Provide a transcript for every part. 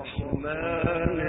الرحمن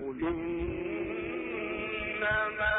قل إنما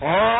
قل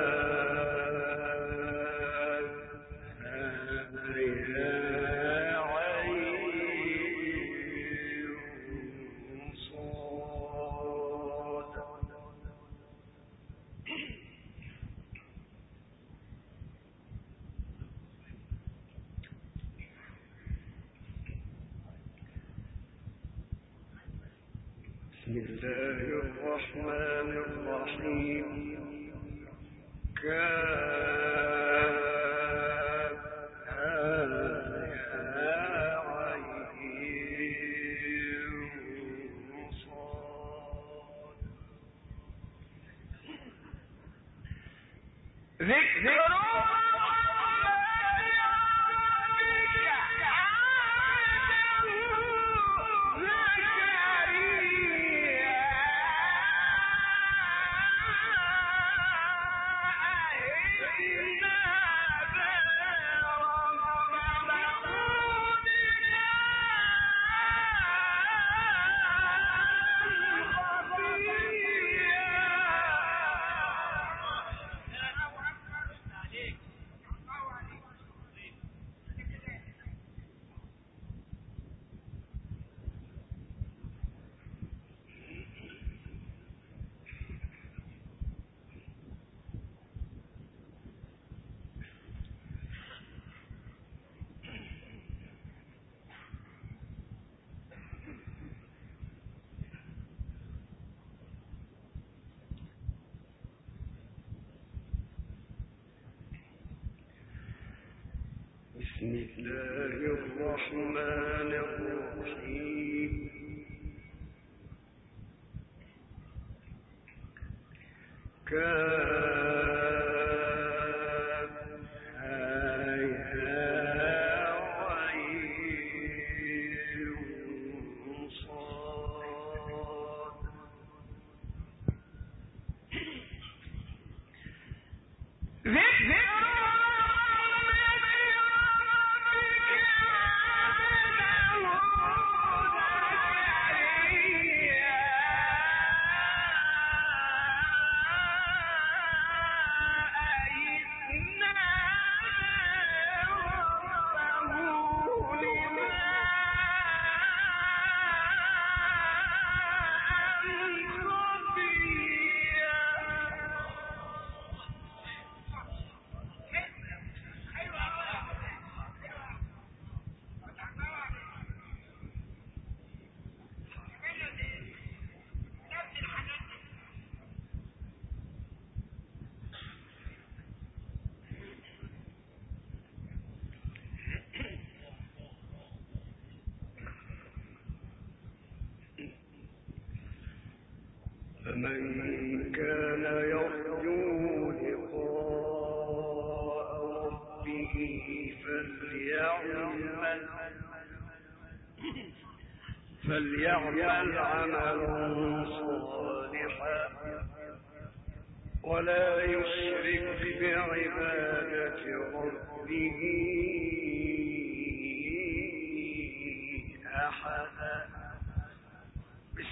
كان فليعمل عملا صالحا. ولا يشرك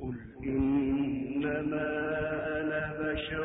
قل إنما أنا بشر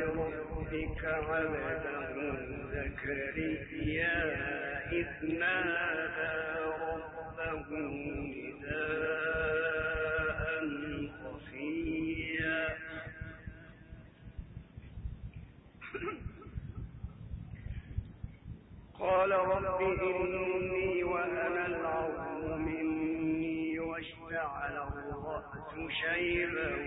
رحمة ربك عبده زكريا إذ نادى ربه نداء خفيا قال رب إني وأنا العظم مني واشتعل الرأس شيبا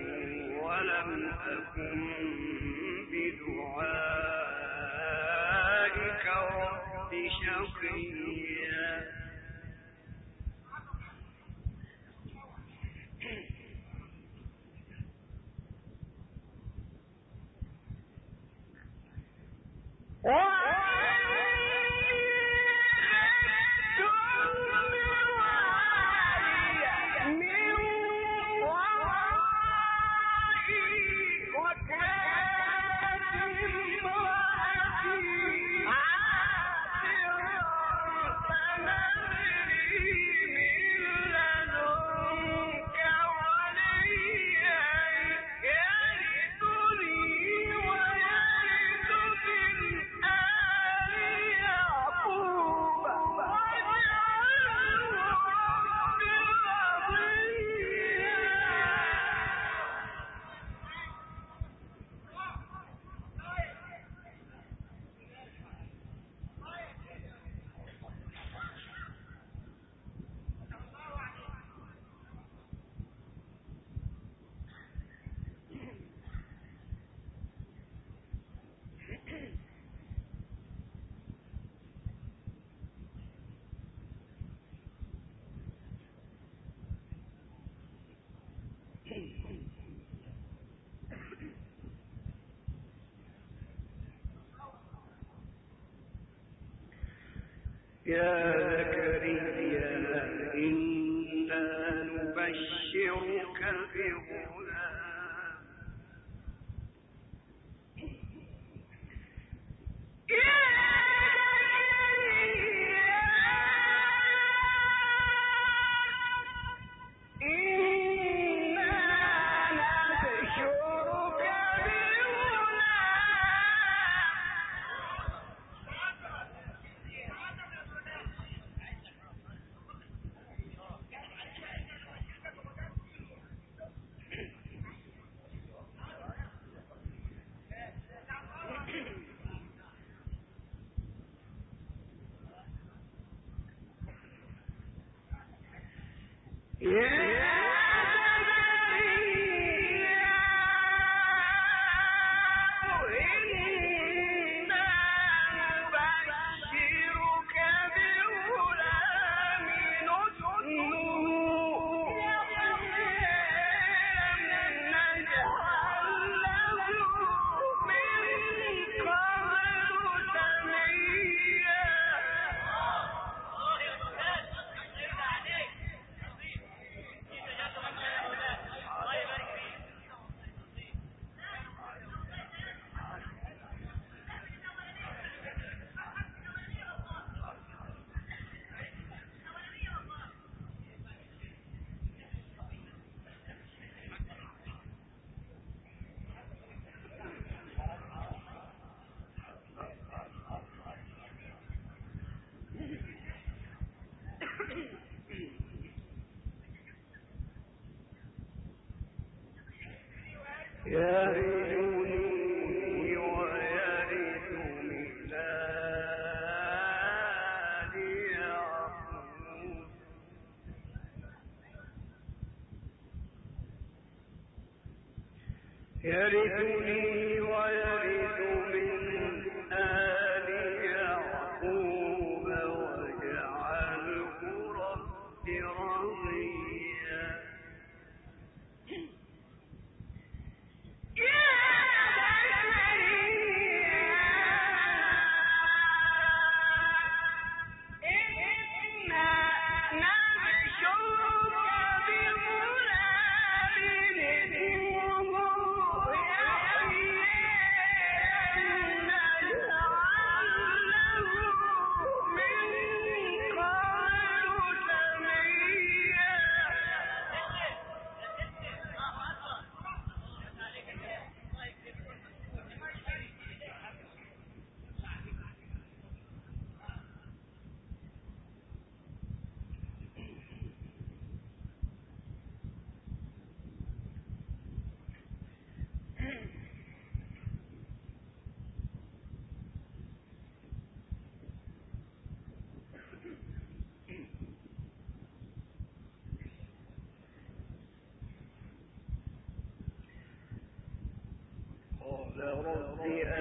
يرثني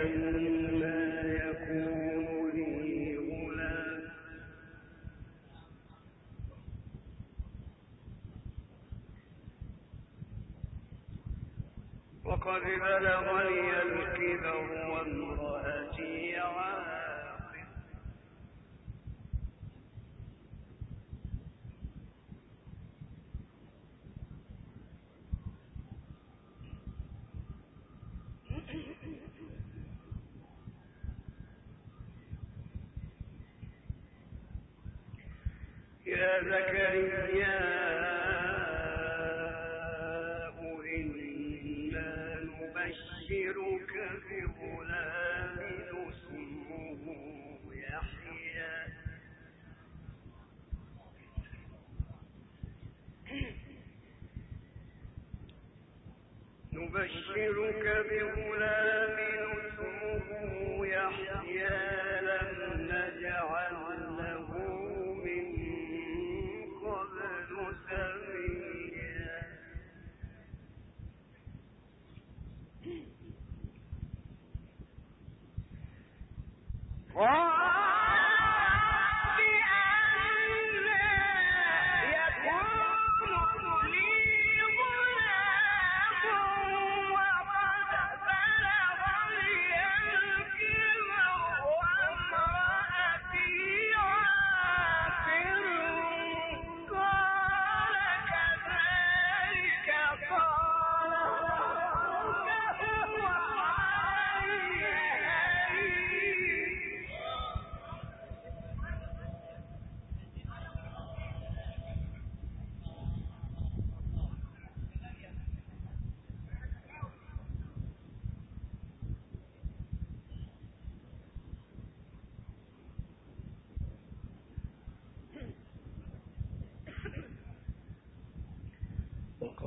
علما زكريا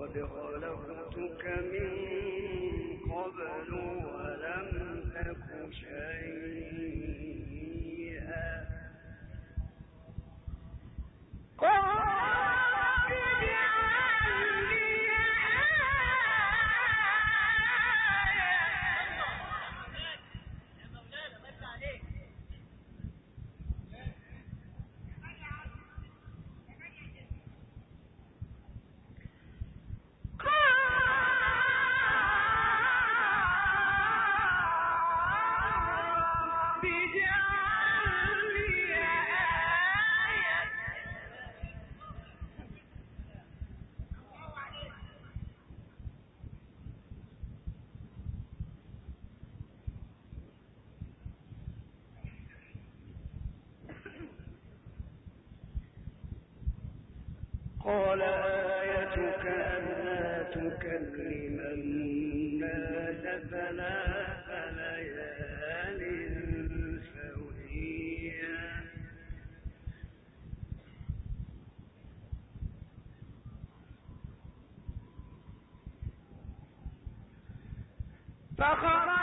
قد خلقتك من قبل ولم تك شيئا لأكلمن الناس ثلاث ليال سويا. فخرج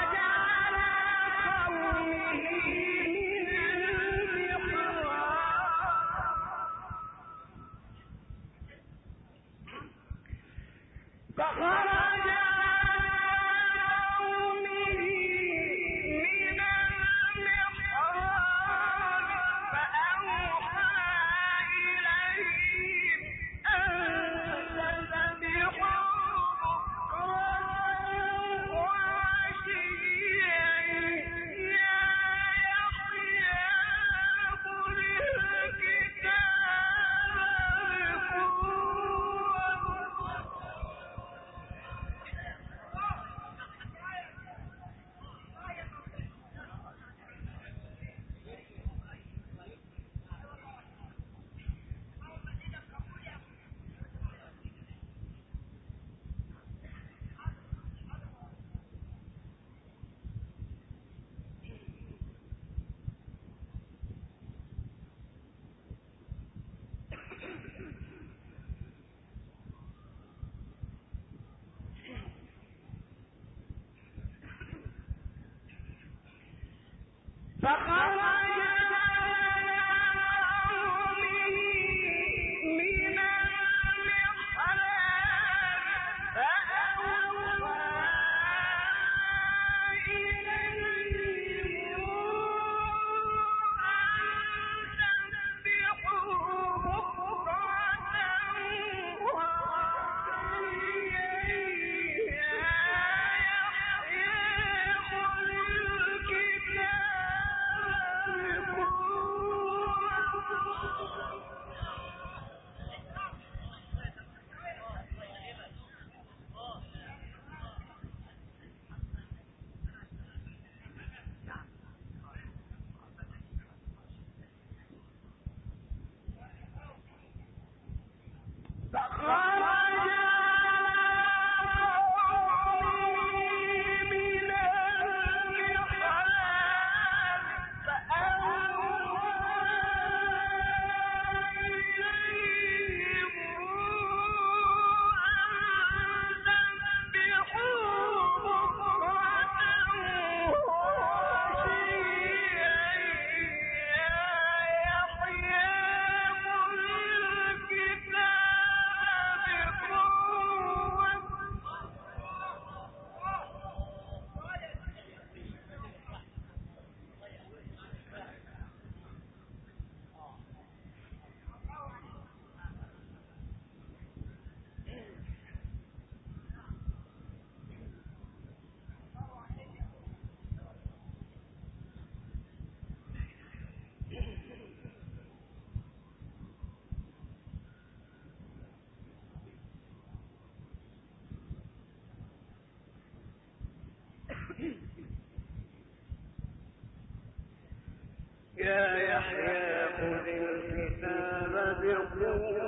يا يحيى خذ الكتاب بقوة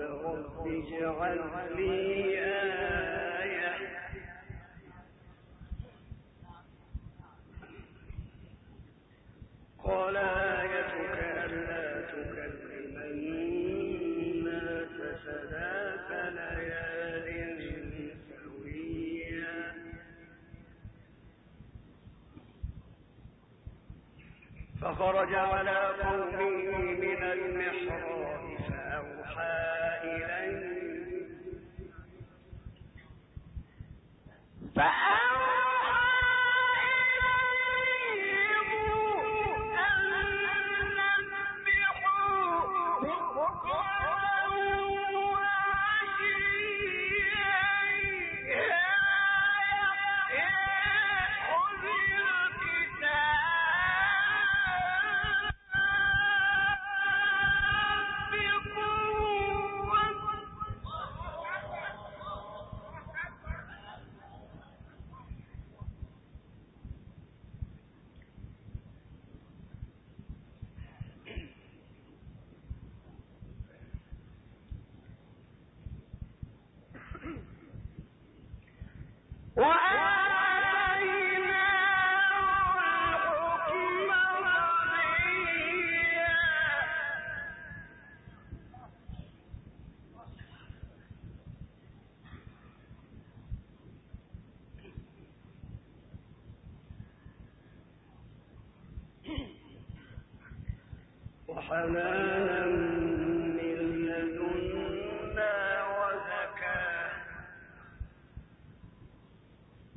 اجعل لي آية قال آيتك ألا تكلم الناس ثلاث سويا فخرج على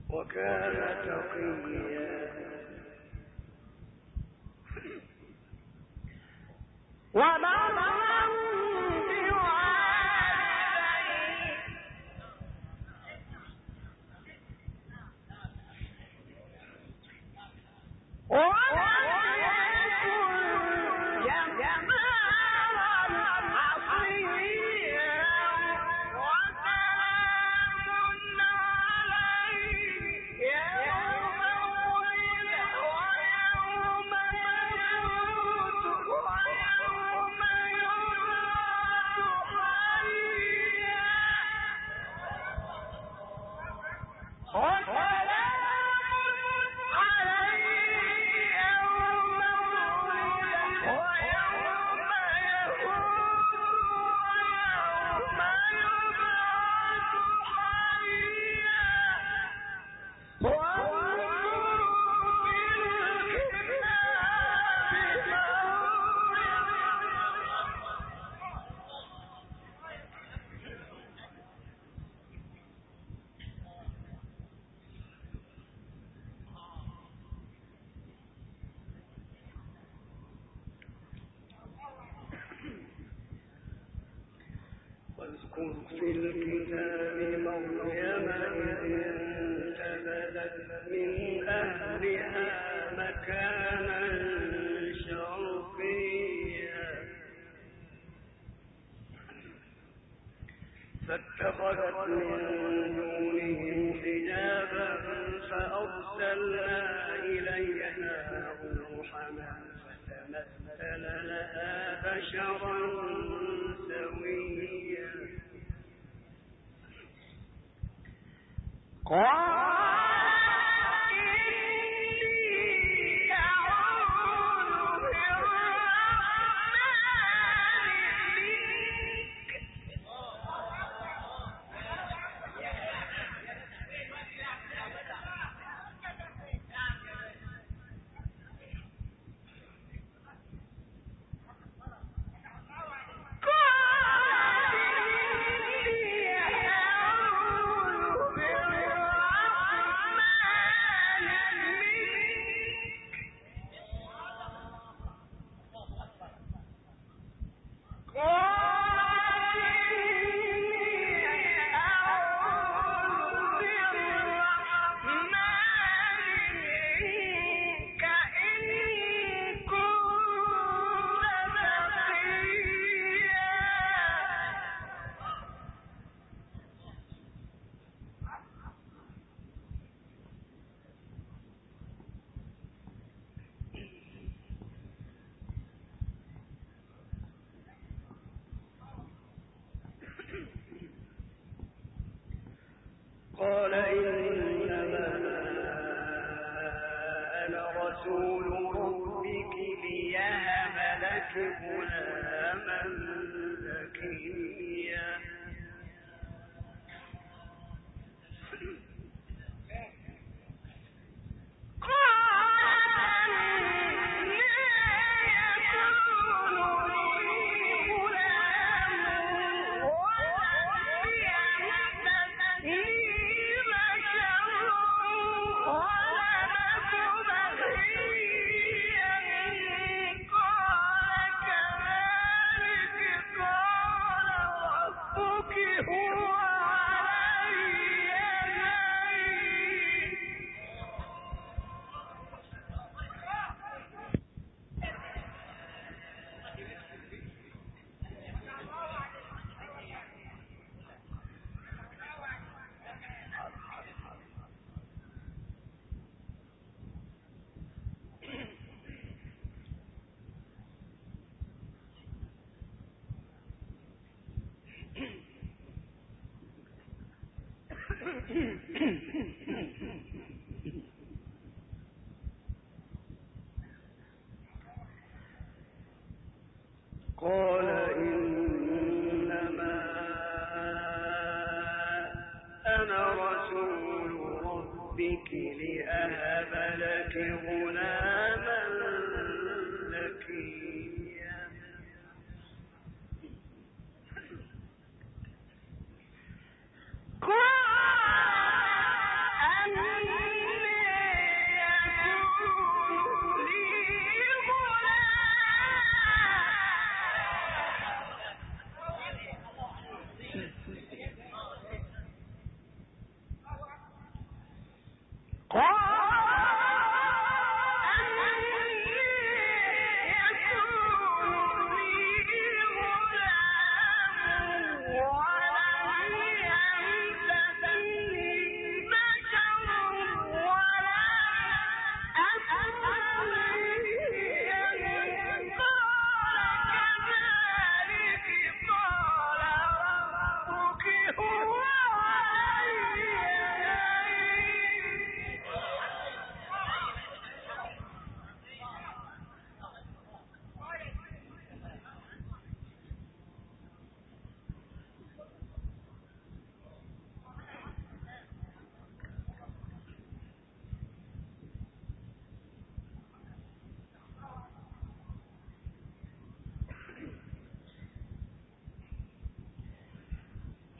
وكان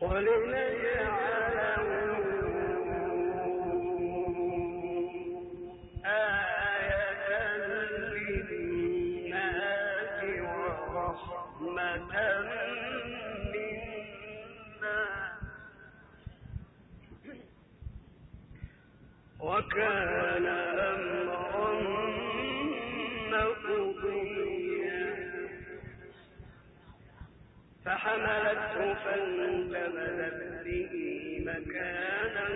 علیہ نے فحملته فانتبذت به مكانا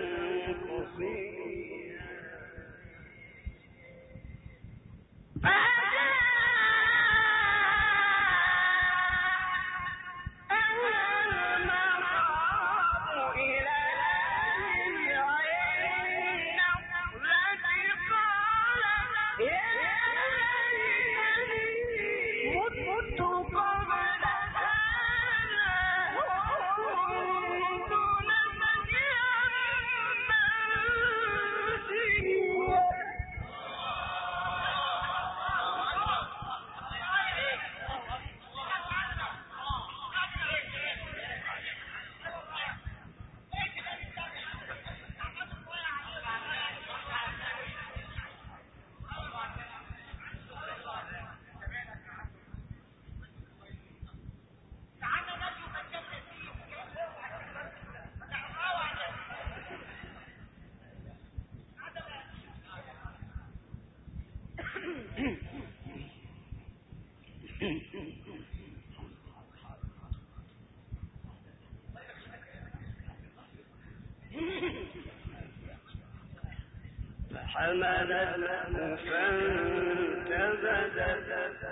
فحملته فانتبذت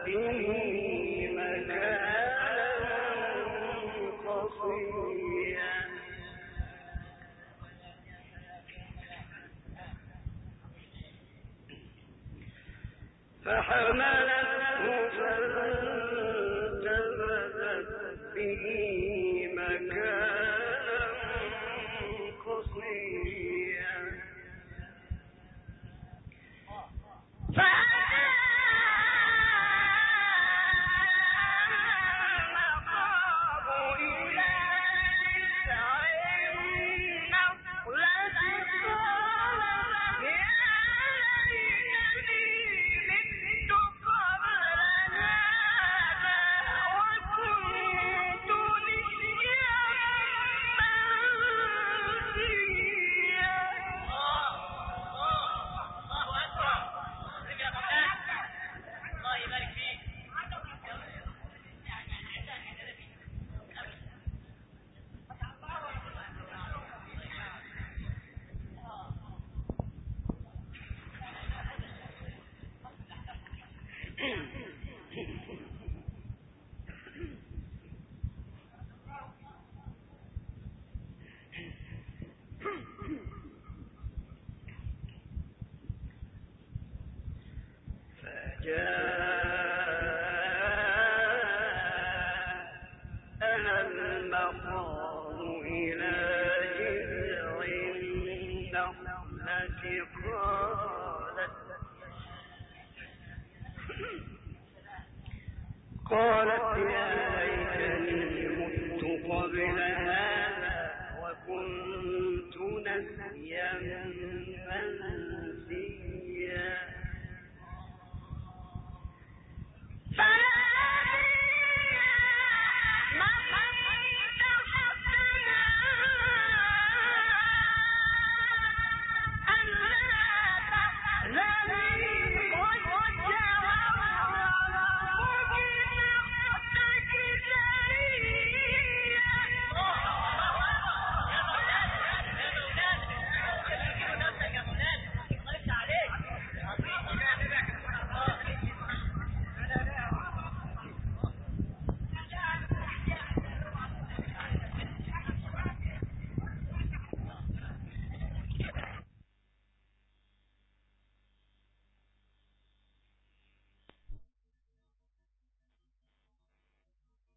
به مكانا قصيا فحملته